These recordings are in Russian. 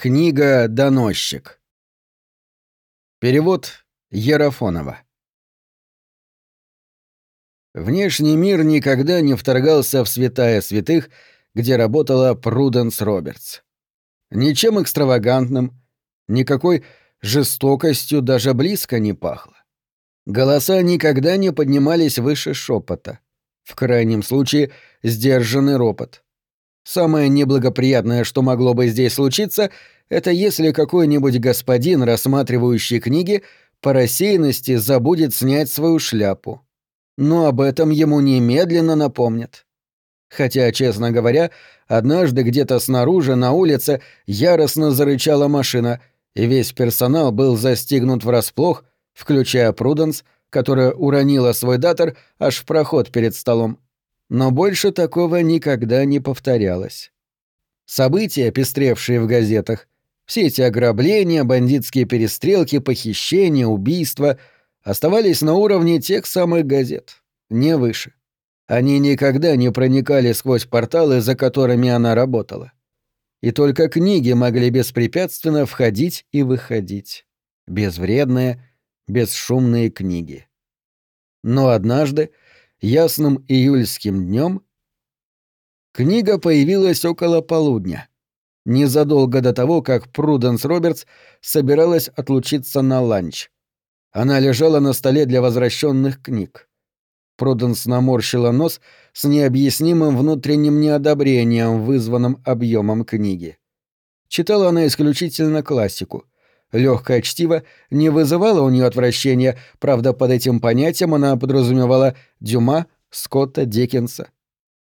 Книга «Доносчик». Перевод Ерофонова. Внешний мир никогда не вторгался в святая святых, где работала Пруденс Робертс. Ничем экстравагантным, никакой жестокостью даже близко не пахло. Голоса никогда не поднимались выше шепота. В крайнем случае, сдержанный ропот — Самое неблагоприятное, что могло бы здесь случиться, это если какой-нибудь господин, рассматривающий книги, по рассеянности забудет снять свою шляпу. Но об этом ему немедленно напомнят. Хотя, честно говоря, однажды где-то снаружи, на улице, яростно зарычала машина, и весь персонал был застигнут врасплох, включая Пруденс, которая уронила свой датор аж в проход перед столом. Но больше такого никогда не повторялось. События, пестревшие в газетах, все эти ограбления, бандитские перестрелки, похищения, убийства оставались на уровне тех самых газет, не выше. Они никогда не проникали сквозь порталы, за которыми она работала. И только книги могли беспрепятственно входить и выходить. Безвредные, бесшумные книги. Но однажды, ясным июльским днем, книга появилась около полудня, незадолго до того, как Пруденс Робертс собиралась отлучиться на ланч. Она лежала на столе для возвращенных книг. Пруденс наморщила нос с необъяснимым внутренним неодобрением, вызванным объемом книги. Читала она исключительно классику — Легкое чтиво не вызывало у нее отвращения, правда, под этим понятием она подразумевала Дюма, Скотта, Диккенса.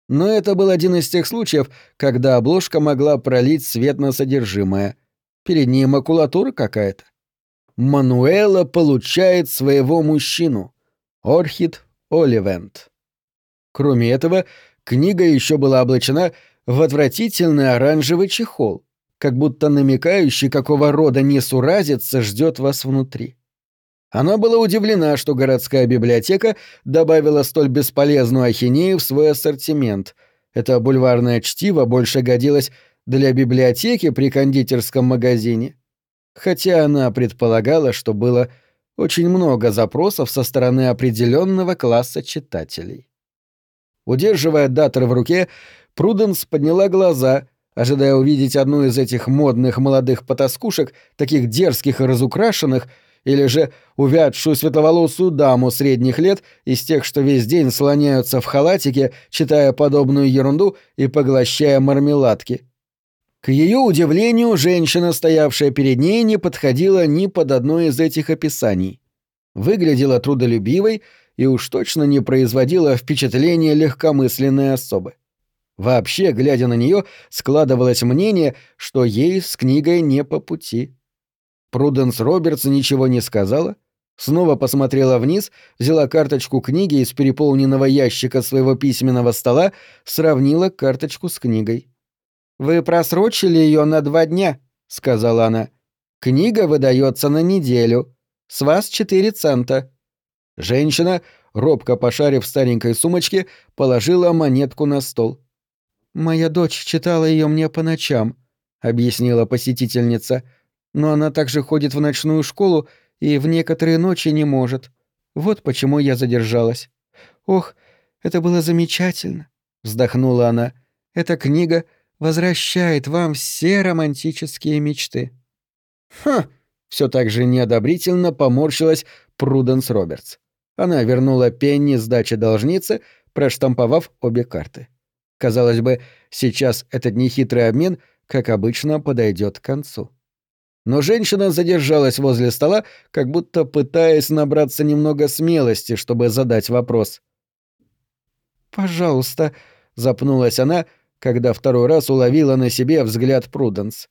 Но это был один из тех случаев, когда обложка могла пролить свет на содержимое. Перед ней макулатура какая-то. Мануэла получает своего мужчину. Орхид Оливент. Кроме этого, книга еще была облачена в отвратительный оранжевый чехол, как будто намекающий, какого рода несуразица ждет вас внутри. Она была удивлена, что городская библиотека добавила столь бесполезную ахинею в свой ассортимент. Это бульварное чтиво больше годилось для библиотеки при кондитерском магазине. Хотя она предполагала, что было очень много запросов со стороны определенного класса читателей. Удерживая датор в руке, Пруденс подняла глаза — ожидая увидеть одну из этих модных молодых потаскушек, таких дерзких и разукрашенных, или же увядшую светловолосую даму средних лет из тех, что весь день слоняются в халатике, читая подобную ерунду и поглощая мармеладки. К ее удивлению, женщина, стоявшая перед ней, не подходила ни под одно из этих описаний. Выглядела трудолюбивой и уж точно не производила впечатления легкомысленной особы. Вообще, глядя на нее, складывалось мнение, что ей с книгой не по пути. Пруденс Робертс ничего не сказала, снова посмотрела вниз, взяла карточку книги из переполненного ящика своего письменного стола, сравнила карточку с книгой. «Вы просрочили ее на два дня», — сказала она. «Книга выдается на неделю. С вас четыре цента». Женщина, робко пошарив в старенькой сумочке, положила монетку на стол. «Моя дочь читала ее мне по ночам», — объяснила посетительница. «Но она также ходит в ночную школу и в некоторые ночи не может. Вот почему я задержалась». «Ох, это было замечательно», — вздохнула она. «Эта книга возвращает вам все романтические мечты». «Хм!» — все так же неодобрительно поморщилась Пруденс Робертс. Она вернула Пенни сдачи должницы, проштамповав обе карты. Казалось бы, сейчас этот нехитрый обмен, как обычно, подойдет к концу. Но женщина задержалась возле стола, как будто пытаясь набраться немного смелости, чтобы задать вопрос. «Пожалуйста», — запнулась она, когда второй раз уловила на себе взгляд Пруденс.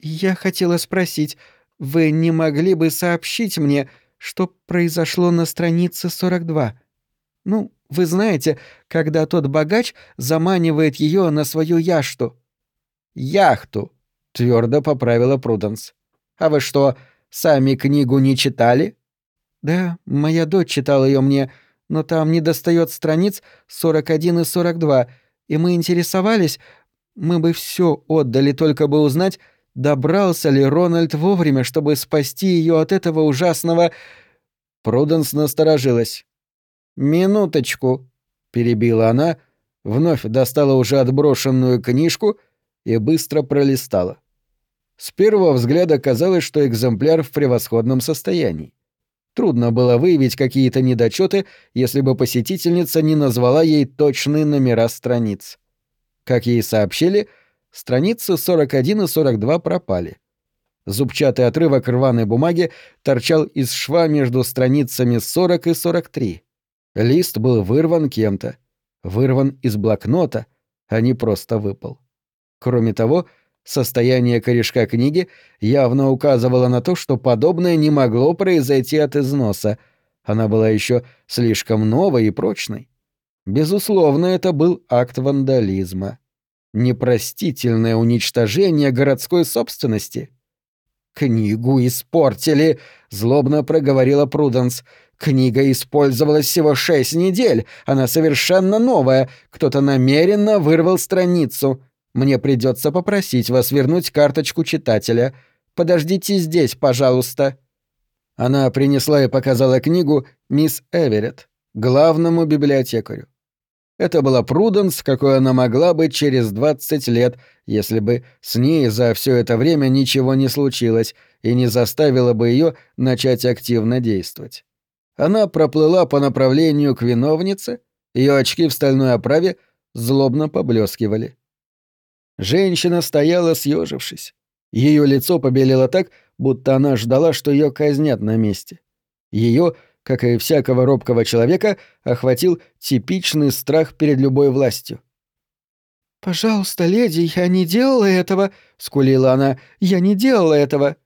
«Я хотела спросить, вы не могли бы сообщить мне, что произошло на странице 42? Ну, вы знаете, когда тот богач заманивает ее на свою яхту. Яхту, твердо поправила Пруденс. А вы что, сами книгу не читали? Да, моя дочь читала ее мне, но там не достает страниц 41 и 42, и мы интересовались, мы бы все отдали, только бы узнать, добрался ли Рональд вовремя, чтобы спасти ее от этого ужасного... Пруденс насторожилась. «Минуточку», — перебила она, вновь достала уже отброшенную книжку и быстро пролистала. С первого взгляда казалось, что экземпляр в превосходном состоянии. Трудно было выявить какие-то недочеты, если бы посетительница не назвала ей точные номера страниц. Как ей сообщили, страницы 41 и 42 пропали. Зубчатый отрывок рваной бумаги торчал из шва между страницами 40 и 43. Лист был вырван кем-то. Вырван из блокнота, а не просто выпал. Кроме того, состояние корешка книги явно указывало на то, что подобное не могло произойти от износа. Она была еще слишком новой и прочной. Безусловно, это был акт вандализма. Непростительное уничтожение городской собственности. «Книгу испортили», — злобно проговорила Пруденс. «Книга использовалась всего шесть недель. Она совершенно новая. Кто-то намеренно вырвал страницу. Мне придется попросить вас вернуть карточку читателя. Подождите здесь, пожалуйста». Она принесла и показала книгу мисс Эверетт, главному библиотекарю. Это была Пруденс, какой она могла быть через 20 лет, если бы с ней за все это время ничего не случилось и не заставило бы ее начать активно действовать. Она проплыла по направлению к виновнице, ее очки в стальной оправе злобно поблескивали. Женщина стояла съежившись. Ее лицо побелело так, будто она ждала, что ее казнят на месте. Ее как и всякого робкого человека, охватил типичный страх перед любой властью. «Пожалуйста, леди, я не делала этого», — скулила она. «Я не делала этого».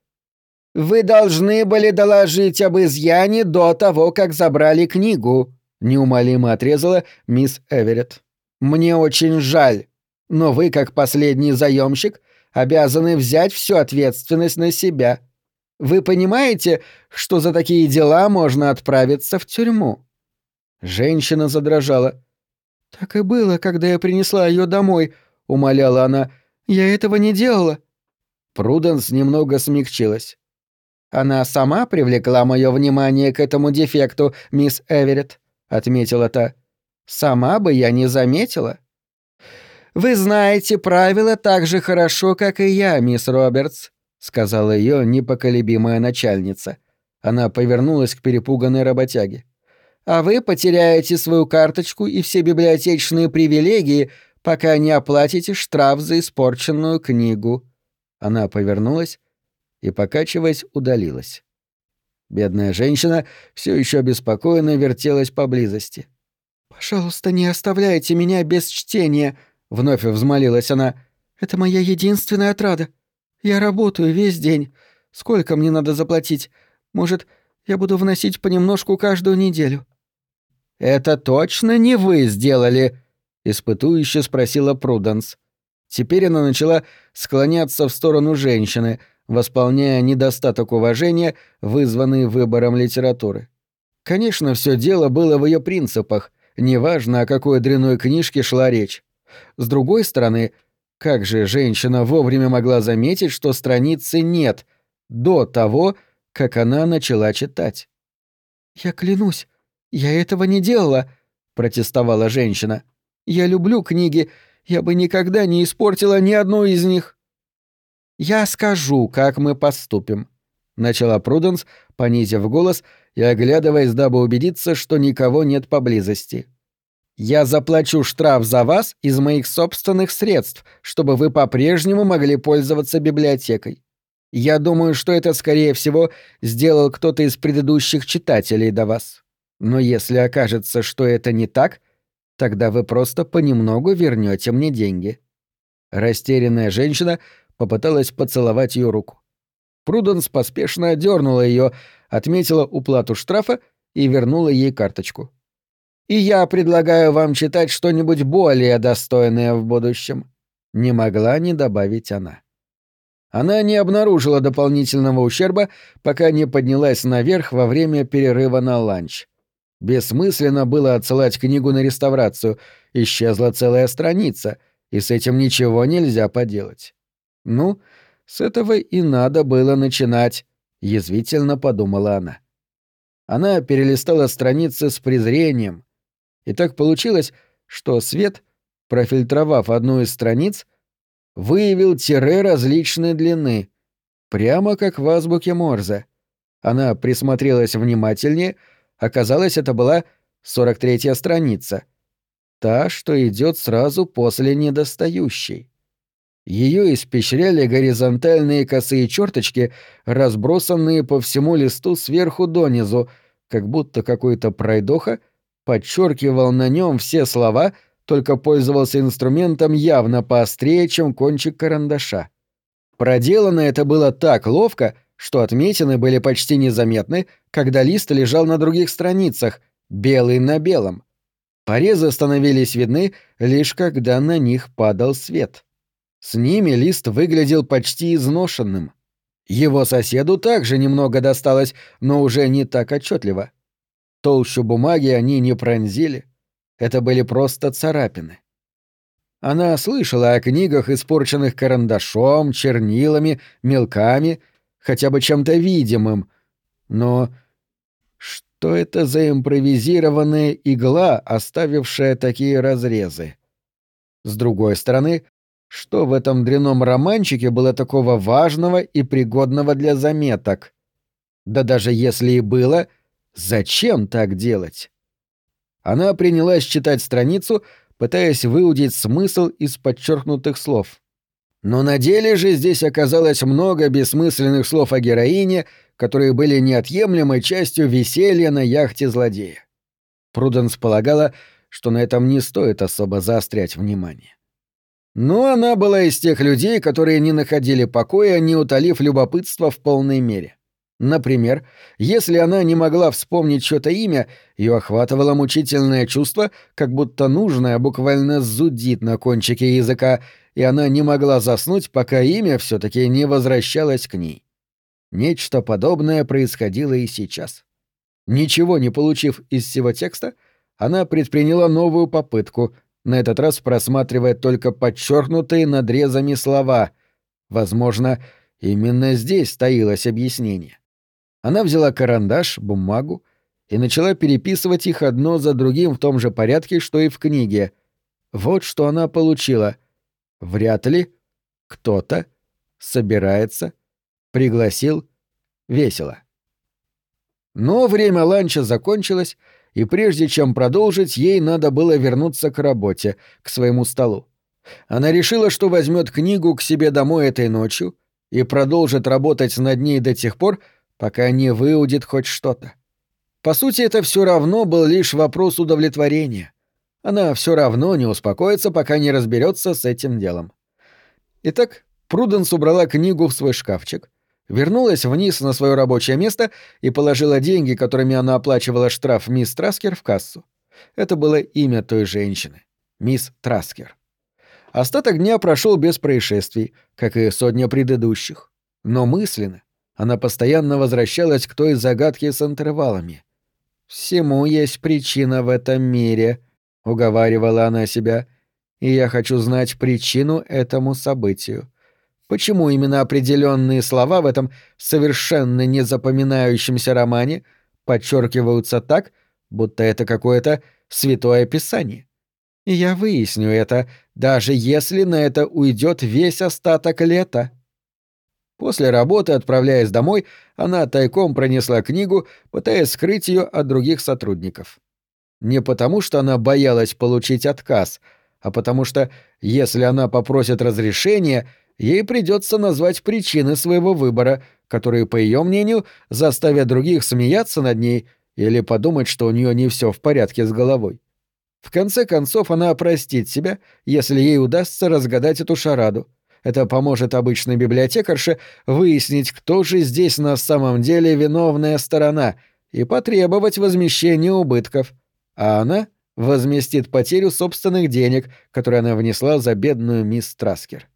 «Вы должны были доложить об изъяне до того, как забрали книгу», — неумолимо отрезала мисс Эверетт. «Мне очень жаль, но вы, как последний заемщик, обязаны взять всю ответственность на себя. Вы понимаете, что за такие дела можно отправиться в тюрьму?» Женщина задрожала. «Так и было, когда я принесла ее домой», — умоляла она. «Я этого не делала». Пруденс немного смягчилась. «Она сама привлекла мое внимание к этому дефекту, мисс Эверетт», — отметила та. «Сама бы я не заметила». «Вы знаете правила так же хорошо, как и я, мисс Робертс», — сказала ее непоколебимая начальница. Она повернулась к перепуганной работяге. «А вы потеряете свою карточку и все библиотечные привилегии, пока не оплатите штраф за испорченную книгу». Она повернулась и, покачиваясь, удалилась. Бедная женщина все еще обеспокоенно вертелась поблизости. «Пожалуйста, не оставляйте меня без чтения», — вновь взмолилась она. «Это моя единственная отрада. Я работаю весь день. Сколько мне надо заплатить? Может, я буду вносить понемножку каждую неделю?» «Это точно не вы сделали?» — испытующе спросила Пруденс. Теперь она начала склоняться в сторону женщины, восполняя недостаток уважения, вызванный выбором литературы. Конечно, все дело было в ее принципах, неважно, о какой дряной книжке шла речь. С другой стороны, как же женщина вовремя могла заметить, что страницы нет, до того, как она начала читать? «Я клянусь, я этого не делала», — протестовала женщина. «Я люблю книги, я бы никогда не испортила ни одну из них». «Я скажу, как мы поступим», — начала Пруденс, понизив голос и оглядываясь, дабы убедиться, что никого нет поблизости. Я заплачу штраф за вас из моих собственных средств, чтобы вы по-прежнему могли пользоваться библиотекой. Я думаю, что это, скорее всего, сделал кто-то из предыдущих читателей до вас. Но если окажется, что это не так, тогда вы просто понемногу вернете мне деньги». Растерянная женщина попыталась поцеловать ее руку. Пруденс поспешно одернула ее, отметила уплату штрафа и вернула ей карточку и я предлагаю вам читать что-нибудь более достойное в будущем». Не могла не добавить она. Она не обнаружила дополнительного ущерба, пока не поднялась наверх во время перерыва на ланч. Бессмысленно было отсылать книгу на реставрацию, исчезла целая страница, и с этим ничего нельзя поделать. Ну, С этого и надо было начинать, язвительно подумала она. Она перелистала страницы с презрением, и так получилось, что свет, профильтровав одну из страниц, выявил тире различной длины, прямо как в азбуке Морзе. Она присмотрелась внимательнее, оказалось, это была 43-я страница. Та, что идет сразу после недостающей. Ее испещряли горизонтальные косые черточки, разбросанные по всему листу сверху донизу, как будто какой-то пройдоха подчеркивал на нем все слова, только пользовался инструментом явно поострее, чем кончик карандаша. Проделано это было так ловко, что отметины были почти незаметны, когда лист лежал на других страницах, белый на белом. Порезы становились видны лишь когда на них падал свет. С ними лист выглядел почти изношенным. Его соседу также немного досталось, но уже не так отчетливо. Толщу бумаги они не пронзили. Это были просто царапины. Она слышала о книгах, испорченных карандашом, чернилами, мелками, хотя бы чем-то видимым. Но что это за импровизированная игла, оставившая такие разрезы? С другой стороны, что в этом дряном романчике было такого важного и пригодного для заметок? Да даже если и было, зачем так делать? Она принялась читать страницу, пытаясь выудить смысл из подчеркнутых слов. Но на деле же здесь оказалось много бессмысленных слов о героине, которые были неотъемлемой частью веселья на яхте злодея. Пруденс полагала, что на этом не стоит особо заострять внимание. Но она была из тех людей, которые не находили покоя, не утолив любопытство в полной мере. Например, если она не могла вспомнить что-то имя, ее охватывало мучительное чувство, как будто нужное буквально зудит на кончике языка, и она не могла заснуть, пока имя все таки не возвращалось к ней. Нечто подобное происходило и сейчас. Ничего не получив из всего текста, она предприняла новую попытку — на этот раз просматривая только подчеркнутые надрезами слова. Возможно, именно здесь стоилось объяснение. Она взяла карандаш, бумагу и начала переписывать их одно за другим в том же порядке, что и в книге. Вот что она получила. Вряд ли кто-то собирается, пригласил, весело. Но время ланча закончилось, и прежде чем продолжить, ей надо было вернуться к работе, к своему столу. Она решила, что возьмет книгу к себе домой этой ночью и продолжит работать над ней до тех пор, пока не выудит хоть что-то. По сути, это все равно был лишь вопрос удовлетворения. Она все равно не успокоится, пока не разберется с этим делом. Итак, Пруденс убрала книгу в свой шкафчик, вернулась вниз на свое рабочее место и положила деньги, которыми она оплачивала штраф мисс Траскер, в кассу. Это было имя той женщины — мисс Траскер. Остаток дня прошел без происшествий, как и сотня предыдущих. Но мысленно она постоянно возвращалась к той загадке с интервалами. «Всему есть причина в этом мире», — уговаривала она себя, — «и я хочу знать причину этому событию». Почему именно определенные слова в этом совершенно незапоминающемся романе подчеркиваются так, будто это какое-то святое писание? Я выясню это, даже если на это уйдет весь остаток лета. После работы, отправляясь домой, она тайком пронесла книгу, пытаясь скрыть ее от других сотрудников. Не потому, что она боялась получить отказ, а потому что, если она попросит разрешения, ей придется назвать причины своего выбора, которые, по ее мнению, заставят других смеяться над ней или подумать, что у нее не все в порядке с головой. В конце концов, она простит себя, если ей удастся разгадать эту шараду. Это поможет обычной библиотекарше выяснить, кто же здесь на самом деле виновная сторона, и потребовать возмещения убытков. А она возместит потерю собственных денег, которые она внесла за бедную мисс Траскер.